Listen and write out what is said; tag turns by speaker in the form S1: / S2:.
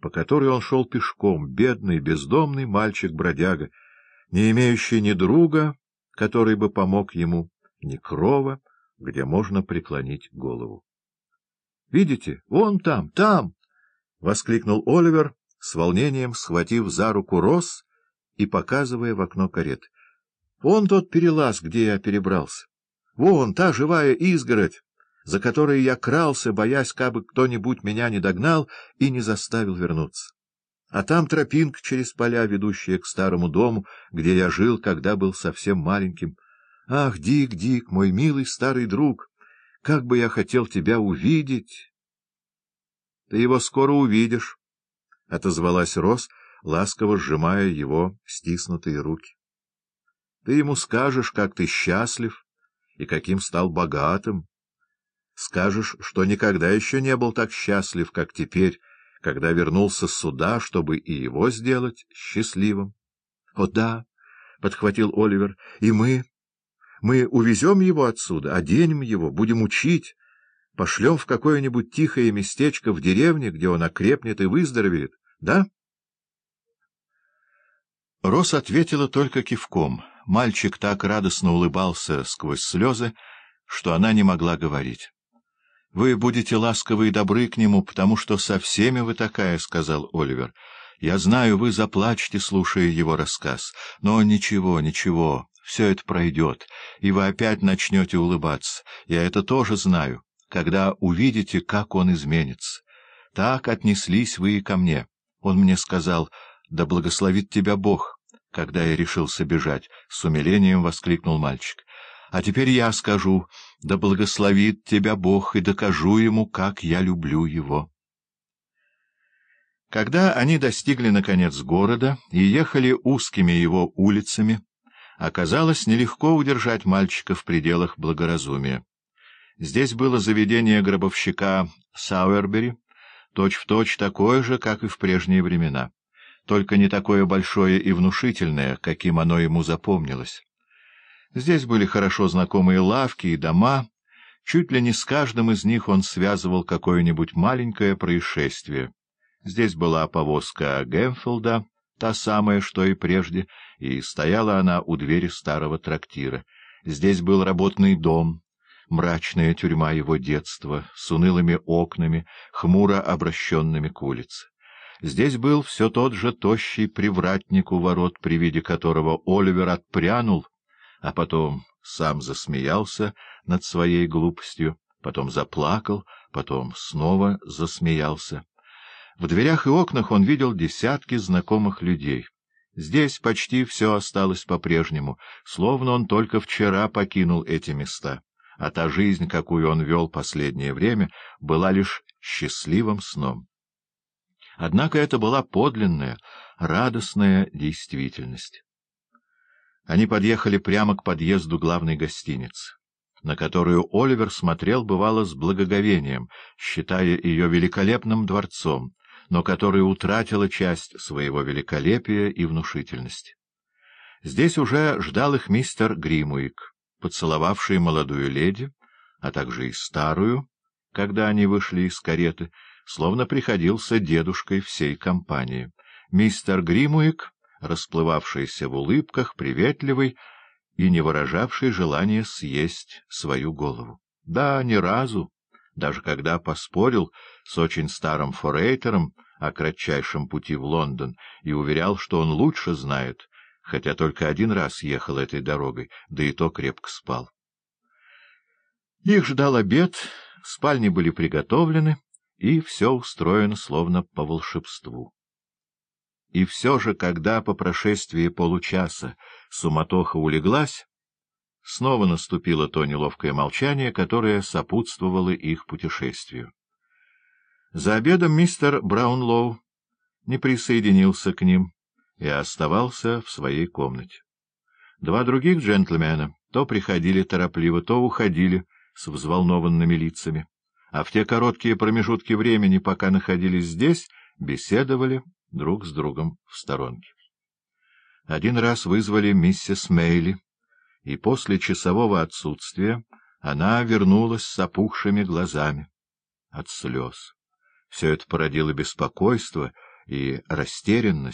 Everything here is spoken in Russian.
S1: по которой он шел пешком, бедный, бездомный мальчик-бродяга, не имеющий ни друга, который бы помог ему, ни крова, где можно преклонить голову. — Видите, вон там, там! — воскликнул Оливер, с волнением схватив за руку Рос и показывая в окно карет. — Вон тот перелаз, где я перебрался. Вон та живая изгородь, за которой я крался, боясь, как бы кто-нибудь меня не догнал и не заставил вернуться. А там тропинка через поля, ведущая к старому дому, где я жил, когда был совсем маленьким. Ах, Дик, Дик, мой милый старый друг, как бы я хотел тебя увидеть! — Ты его скоро увидишь, — отозвалась Рос, ласково сжимая его стиснутые руки. — Ты ему скажешь, как ты счастлив и каким стал богатым. Скажешь, что никогда еще не был так счастлив, как теперь, когда вернулся сюда, чтобы и его сделать счастливым. — О да, — подхватил Оливер, — и мы... Мы увезем его отсюда, оденем его, будем учить, пошлем в какое-нибудь тихое местечко в деревне, где он окрепнет и выздоровеет, да? Рос ответила только кивком. Мальчик так радостно улыбался сквозь слезы, что она не могла говорить. — Вы будете ласковы и добры к нему, потому что со всеми вы такая, — сказал Оливер. — Я знаю, вы заплачете, слушая его рассказ. Но ничего, ничего, все это пройдет, и вы опять начнете улыбаться. Я это тоже знаю, когда увидите, как он изменится. Так отнеслись вы и ко мне. Он мне сказал, да благословит тебя Бог. Когда я решился бежать, с умилением воскликнул мальчик. А теперь я скажу, да благословит тебя Бог, и докажу ему, как я люблю его. Когда они достигли, наконец, города и ехали узкими его улицами, оказалось нелегко удержать мальчика в пределах благоразумия. Здесь было заведение гробовщика Сауэрбери, точь-в-точь такое же, как и в прежние времена, только не такое большое и внушительное, каким оно ему запомнилось. Здесь были хорошо знакомые лавки и дома, чуть ли не с каждым из них он связывал какое-нибудь маленькое происшествие. Здесь была повозка Гемфилда, та самая, что и прежде, и стояла она у двери старого трактира. Здесь был работный дом, мрачная тюрьма его детства, с унылыми окнами, хмуро обращенными к улице. Здесь был все тот же тощий привратник у ворот, при виде которого Оливер отпрянул, а потом сам засмеялся над своей глупостью, потом заплакал, потом снова засмеялся. В дверях и окнах он видел десятки знакомых людей. Здесь почти все осталось по-прежнему, словно он только вчера покинул эти места, а та жизнь, какую он вел последнее время, была лишь счастливым сном. Однако это была подлинная, радостная действительность. Они подъехали прямо к подъезду главной гостиницы, на которую Оливер смотрел, бывало, с благоговением, считая ее великолепным дворцом, но которая утратила часть своего великолепия и внушительности. Здесь уже ждал их мистер Гримуик, поцеловавший молодую леди, а также и старую, когда они вышли из кареты, словно приходился дедушкой всей компании. Мистер Гримуик расплывавшийся в улыбках, приветливый и не выражавший желания съесть свою голову. Да, ни разу, даже когда поспорил с очень старым форейтером о кратчайшем пути в Лондон и уверял, что он лучше знает, хотя только один раз ехал этой дорогой, да и то крепко спал. Их ждал обед, спальни были приготовлены, и все устроено словно по волшебству. И все же, когда по прошествии получаса суматоха улеглась, снова наступило то неловкое молчание, которое сопутствовало их путешествию. За обедом мистер Браунлоу не присоединился к ним и оставался в своей комнате. Два других джентльмена то приходили торопливо, то уходили с взволнованными лицами, а в те короткие промежутки времени, пока находились здесь, беседовали друг с другом в сторонке. Один раз вызвали миссис Мейли, и после часового отсутствия она вернулась с опухшими глазами от слез. Все это породило беспокойство и растерянность,